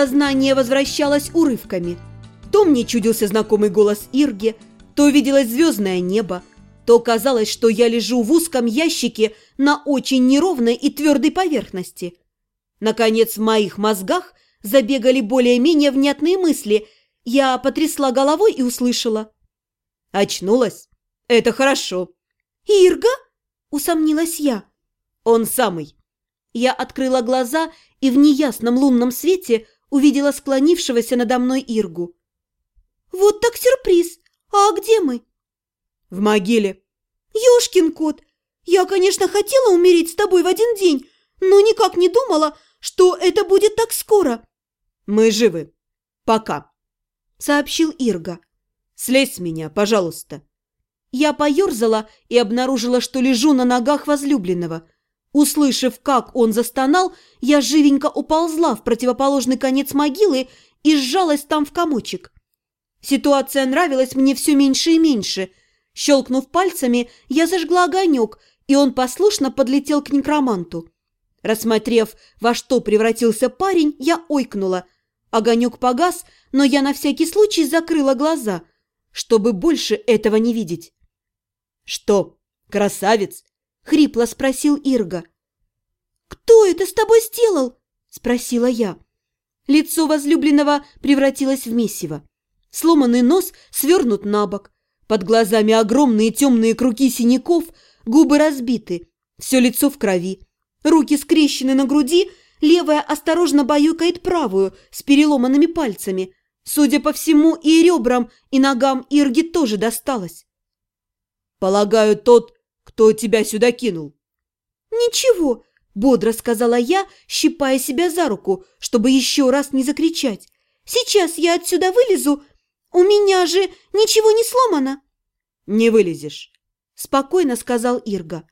сознание возвращалось урывками. То мне чудился знакомый голос Ирги, то виделось звездное небо, то казалось, что я лежу в узком ящике на очень неровной и твердой поверхности. Наконец, в моих мозгах забегали более-менее внятные мысли. Я потрясла головой и услышала. «Очнулась? Это хорошо». «Ирга?» – усомнилась я. «Он самый». Я открыла глаза и в неясном лунном свете увидела склонившегося надо мной Иргу. «Вот так сюрприз! А где мы?» «В могиле». «Ешкин кот! Я, конечно, хотела умереть с тобой в один день, но никак не думала, что это будет так скоро». «Мы живы. Пока», — сообщил Ирга. «Слезь с меня, пожалуйста». Я поерзала и обнаружила, что лежу на ногах возлюбленного. Услышав, как он застонал, я живенько уползла в противоположный конец могилы и сжалась там в комочек. Ситуация нравилась мне все меньше и меньше. Щелкнув пальцами, я зажгла огонек, и он послушно подлетел к некроманту. Рассмотрев, во что превратился парень, я ойкнула. Огонек погас, но я на всякий случай закрыла глаза, чтобы больше этого не видеть. «Что, красавец?» — хрипло спросил Ирга. «Кто это с тобой сделал?» — спросила я. Лицо возлюбленного превратилось в месиво. Сломанный нос свернут на бок. Под глазами огромные темные круги синяков, губы разбиты, все лицо в крови. Руки скрещены на груди, левая осторожно баюкает правую с переломанными пальцами. Судя по всему, и ребрам, и ногам Ирги тоже досталось. «Полагаю, тот, кто тебя сюда кинул?» «Ничего», — бодро сказала я, щипая себя за руку, чтобы еще раз не закричать. «Сейчас я отсюда вылезу. У меня же ничего не сломано». «Не вылезешь», — спокойно сказал Ирга.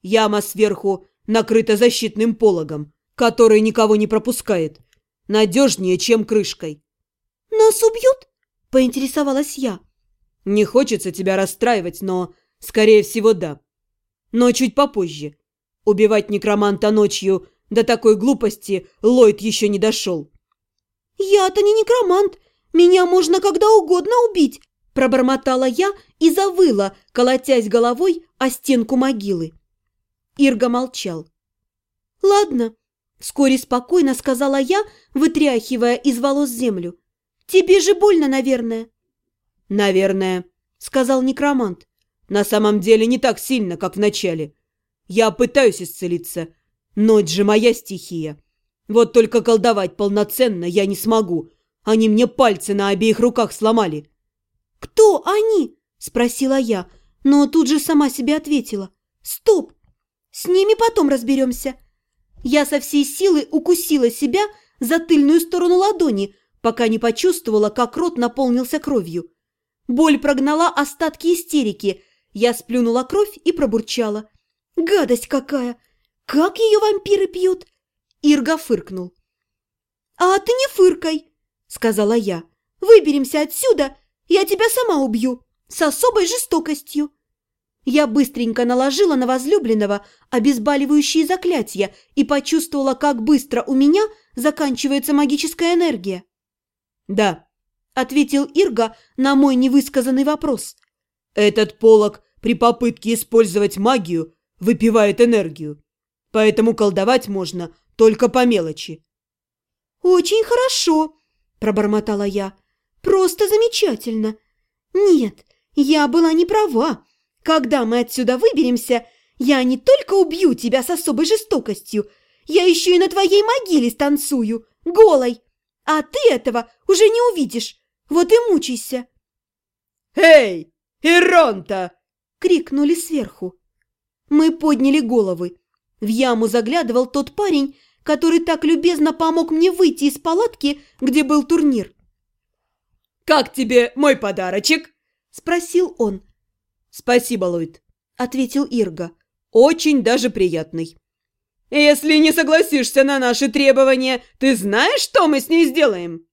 «Яма сверху накрыта защитным пологом, который никого не пропускает. Надежнее, чем крышкой». «Нас убьют?» – поинтересовалась я. «Не хочется тебя расстраивать, но, скорее всего, да. Но чуть попозже. Убивать некроманта ночью до такой глупости Ллойд еще не дошел». «Я-то не некромант. Меня можно когда угодно убить», – пробормотала я и завыла, колотясь головой о стенку могилы. Ирга молчал. «Ладно», – вскоре спокойно сказала я, вытряхивая из волос землю. «Тебе же больно, наверное». «Наверное», – сказал некромант. «На самом деле не так сильно, как в начале. Я пытаюсь исцелиться. Ночь же моя стихия. Вот только колдовать полноценно я не смогу. Они мне пальцы на обеих руках сломали». «Кто они?» – спросила я, но тут же сама себе ответила. «Стоп! С ними потом разберемся». Я со всей силы укусила себя за тыльную сторону ладони, пока не почувствовала, как рот наполнился кровью. Боль прогнала остатки истерики. Я сплюнула кровь и пробурчала. «Гадость какая! Как ее вампиры пьют?» Ирга фыркнул. «А ты не фыркай!» — сказала я. «Выберемся отсюда, я тебя сама убью, с особой жестокостью!» Я быстренько наложила на возлюбленного обезболивающие заклятия и почувствовала, как быстро у меня заканчивается магическая энергия. «Да», — ответил Ирга на мой невысказанный вопрос. «Этот полог при попытке использовать магию выпивает энергию, поэтому колдовать можно только по мелочи». «Очень хорошо», — пробормотала я. «Просто замечательно. Нет, я была не права. Когда мы отсюда выберемся, я не только убью тебя с особой жестокостью, я еще и на твоей могиле станцую, голой. А ты этого уже не увидишь. Вот и мучайся. «Эй, Иронта!» — крикнули сверху. Мы подняли головы. В яму заглядывал тот парень, который так любезно помог мне выйти из палатки, где был турнир. «Как тебе мой подарочек?» – спросил он. «Спасибо, Ллойд», – ответил Ирга. «Очень даже приятный». «Если не согласишься на наши требования, ты знаешь, что мы с ней сделаем?»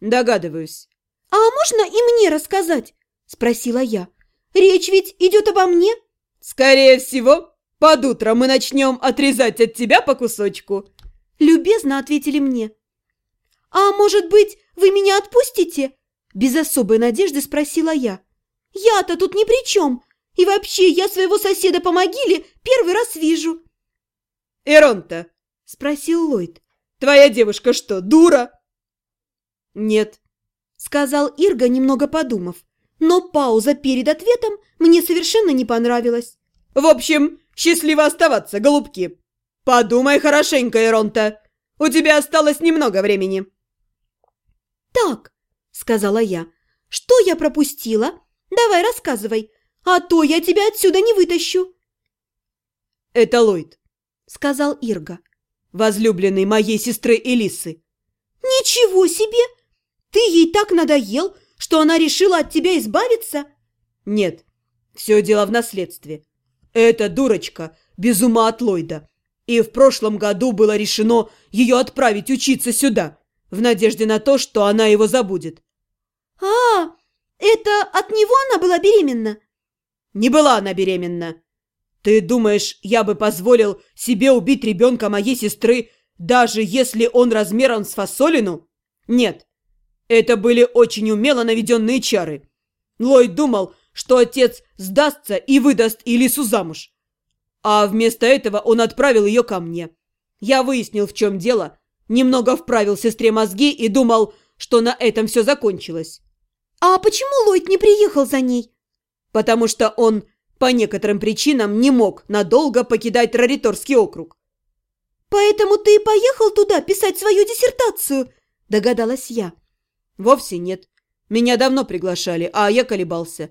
«Догадываюсь». «А можно и мне рассказать?» – спросила я. «Речь ведь идет обо мне?» «Скорее всего, под утро мы начнем отрезать от тебя по кусочку», – любезно ответили мне. «А может быть, вы меня отпустите?» Без особой надежды спросила я. «Я-то тут ни при чем. И вообще, я своего соседа по могиле первый раз вижу». «Эронта?» – спросил Ллойд. «Твоя девушка что, дура?» «Нет», – сказал Ирга, немного подумав. Но пауза перед ответом мне совершенно не понравилась. «В общем, счастливо оставаться, голубки. Подумай хорошенько, Эронта. У тебя осталось немного времени». «Так», – сказала я, – «что я пропустила? Давай рассказывай, а то я тебя отсюда не вытащу». «Это Ллойд», – сказал Ирга. «Возлюбленный моей сестры Элисы». «Ничего себе! Ты ей так надоел, что она решила от тебя избавиться?» «Нет, все дело в наследстве. Эта дурочка без ума от Ллойда. И в прошлом году было решено ее отправить учиться сюда, в надежде на то, что она его забудет. «А, это от него она была беременна?» «Не была она беременна. Ты думаешь, я бы позволил себе убить ребенка моей сестры, даже если он размером с фасолину? Нет, это были очень умело наведенные чары. Ллойд думал, что отец сдастся и выдаст Илису замуж. А вместо этого он отправил ее ко мне. Я выяснил, в чем дело, немного вправил сестре мозги и думал, что на этом все закончилось. «А почему Ллойд не приехал за ней?» «Потому что он по некоторым причинам не мог надолго покидать Рариторский округ». «Поэтому ты и поехал туда писать свою диссертацию?» – догадалась я. «Вовсе нет. Меня давно приглашали, а я колебался.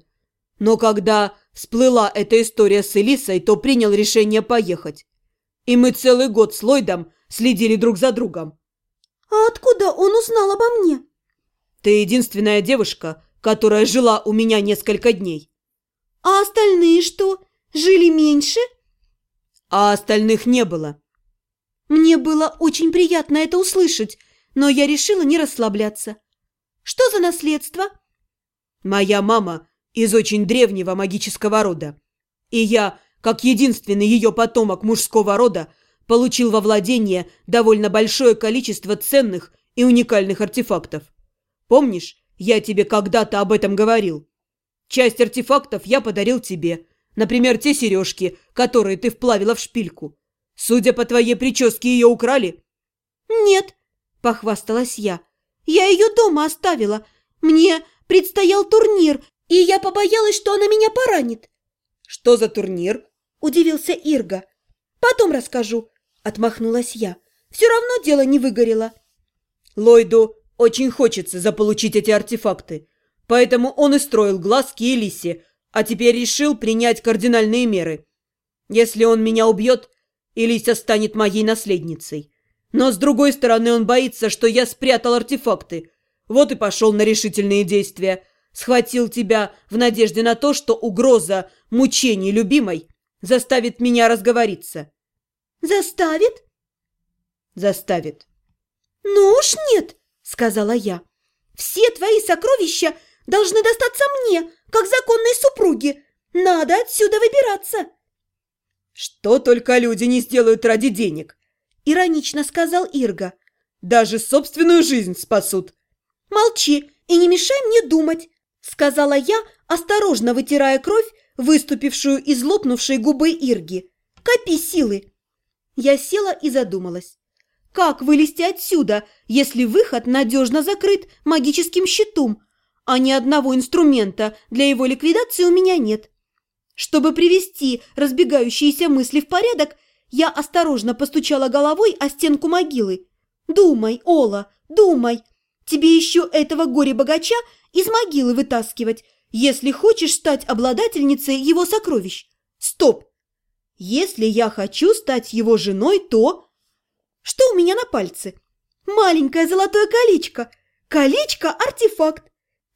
Но когда всплыла эта история с Элисой, то принял решение поехать. И мы целый год с Ллойдом следили друг за другом. «А откуда он узнал обо мне?» «Ты единственная девушка, которая жила у меня несколько дней». «А остальные что, жили меньше?» «А остальных не было». Мне было очень приятно это услышать, но я решила не расслабляться. «Что за наследство?» «Моя мама из очень древнего магического рода, и я, как единственный ее потомок мужского рода, получил во владение довольно большое количество ценных и уникальных артефактов. Помнишь, я тебе когда-то об этом говорил? Часть артефактов я подарил тебе, например, те сережки, которые ты вплавила в шпильку. Судя по твоей прическе, ее украли?» «Нет», – похвасталась я. «Я ее дома оставила. Мне предстоял турнир, и я побоялась, что она меня поранит». «Что за турнир?» – удивился Ирга. «Потом расскажу», – отмахнулась я. «Все равно дело не выгорело». Ллойду очень хочется заполучить эти артефакты, поэтому он и строил глазки Элисе, а теперь решил принять кардинальные меры. Если он меня убьет, Элися станет моей наследницей. Но с другой стороны он боится, что я спрятал артефакты. Вот и пошел на решительные действия. Схватил тебя в надежде на то, что угроза мучений любимой заставит меня разговориться. «Заставит?» «Заставит». «Ну уж нет!» сказала я. «Все твои сокровища должны достаться мне, как законной супруге. Надо отсюда выбираться!» «Что только люди не сделают ради денег!» – иронично сказал Ирга. «Даже собственную жизнь спасут!» «Молчи и не мешай мне думать!» – сказала я, осторожно вытирая кровь, выступившую из лопнувшей губы Ирги. «Копи силы!» Я села и задумалась. Как вылезти отсюда, если выход надежно закрыт магическим щитом, а ни одного инструмента для его ликвидации у меня нет? Чтобы привести разбегающиеся мысли в порядок, я осторожно постучала головой о стенку могилы. «Думай, Ола, думай! Тебе еще этого горе-богача из могилы вытаскивать, если хочешь стать обладательницей его сокровищ. Стоп! Если я хочу стать его женой, то...» Что у меня на пальце? Маленькое золотое колечко. Колечко-артефакт.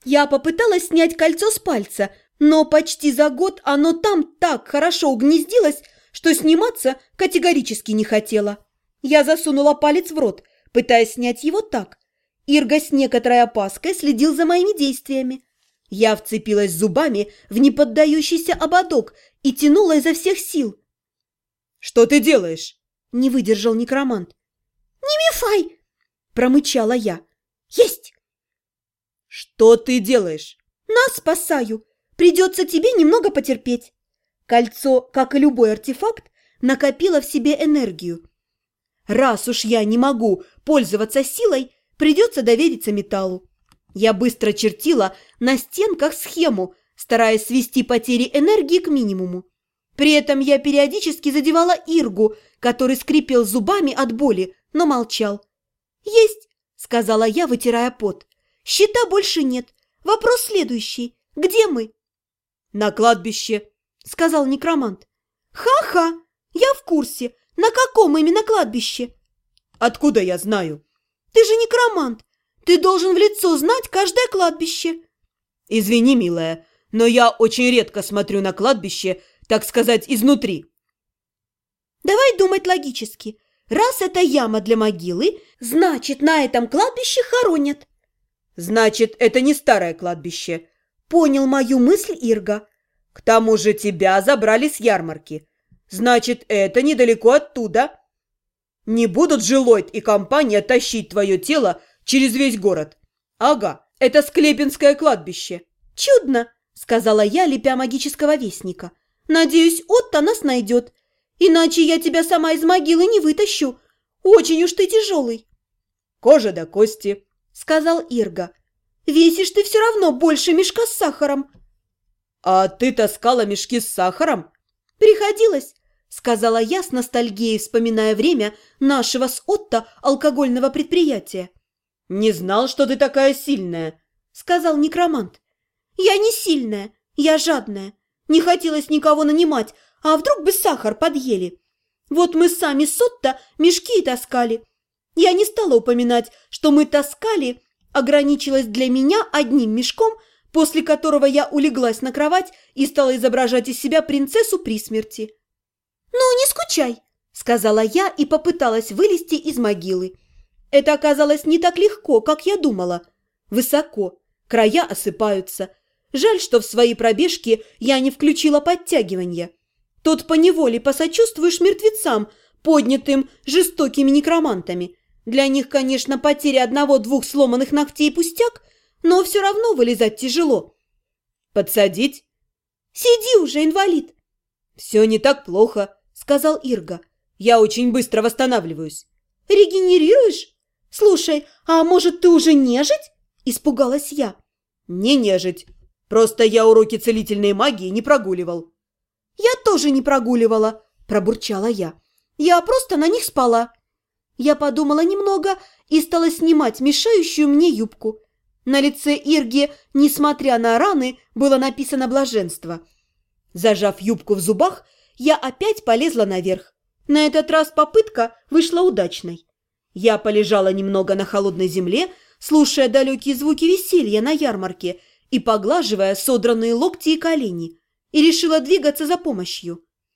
Я попыталась снять кольцо с пальца, но почти за год оно там так хорошо угнездилось, что сниматься категорически не хотела. Я засунула палец в рот, пытаясь снять его так. Ирга с некоторой опаской следил за моими действиями. Я вцепилась зубами в неподдающийся ободок и тянула изо всех сил. «Что ты делаешь?» – не выдержал некромант. «Не мешай!» – промычала я. Есть! Что ты делаешь? Нас спасаю. Придется тебе немного потерпеть. Кольцо, как и любой артефакт, накопило в себе энергию. Раз уж я не могу пользоваться силой, придется довериться металлу. Я быстро чертила на стенках схему, стараясь свести потери энергии к минимуму. При этом я периодически задевала Иргу, который скрипел зубами от боли, но молчал. «Есть!» – сказала я, вытирая пот. «Щита больше нет. Вопрос следующий. Где мы?» «На кладбище», – сказал некромант. «Ха-ха! Я в курсе. На каком именно кладбище?» «Откуда я знаю?» «Ты же некромант. Ты должен в лицо знать каждое кладбище». «Извини, милая, но я очень редко смотрю на кладбище, так сказать, изнутри». «Давай думать логически. Раз это яма для могилы, значит, на этом кладбище хоронят». «Значит, это не старое кладбище», — понял мою мысль Ирга. «К тому же тебя забрали с ярмарки. Значит, это недалеко оттуда. Не будут же Ллойд и компания тащить твое тело через весь город. Ага, это Склепинское кладбище». «Чудно», — сказала я, лепя магического вестника. «Надеюсь, Отто нас найдет. Иначе я тебя сама из могилы не вытащу. Очень уж ты тяжелый». «Кожа до кости», — сказал Ирга. «Весишь ты все равно больше мешка с сахаром». «А ты таскала мешки с сахаром?» «Приходилось», — сказала я с ностальгией, вспоминая время нашего с Отто алкогольного предприятия. «Не знал, что ты такая сильная», — сказал некромант. «Я не сильная, я жадная. Не хотелось никого нанимать, а вдруг бы сахар подъели? Вот мы сами с Отто мешки таскали. Я не стала упоминать, что мы таскали, ограничилась для меня одним мешком, после которого я улеглась на кровать и стала изображать из себя принцессу при смерти. «Ну, не скучай», — сказала я и попыталась вылезти из могилы. Это оказалось не так легко, как я думала. Высоко, края осыпаются. Жаль, что в свои пробежки я не включила подтягивания. Тут поневоле посочувствуешь мертвецам, поднятым жестокими некромантами. Для них, конечно, потеря одного-двух сломанных ногтей пустяк, но все равно вылезать тяжело. «Подсадить?» «Сиди уже, инвалид!» «Все не так плохо», — сказал Ирга. «Я очень быстро восстанавливаюсь». «Регенерируешь? Слушай, а может, ты уже нежить?» – испугалась я. «Не нежить. Просто я уроки целительной магии не прогуливал». «Я тоже не прогуливала», – пробурчала я. «Я просто на них спала». Я подумала немного и стала снимать мешающую мне юбку. На лице Ирги, несмотря на раны, было написано блаженство. Зажав юбку в зубах, я опять полезла наверх. На этот раз попытка вышла удачной. Я полежала немного на холодной земле, слушая далекие звуки веселья на ярмарке и поглаживая содранные локти и колени, и решила двигаться за помощью.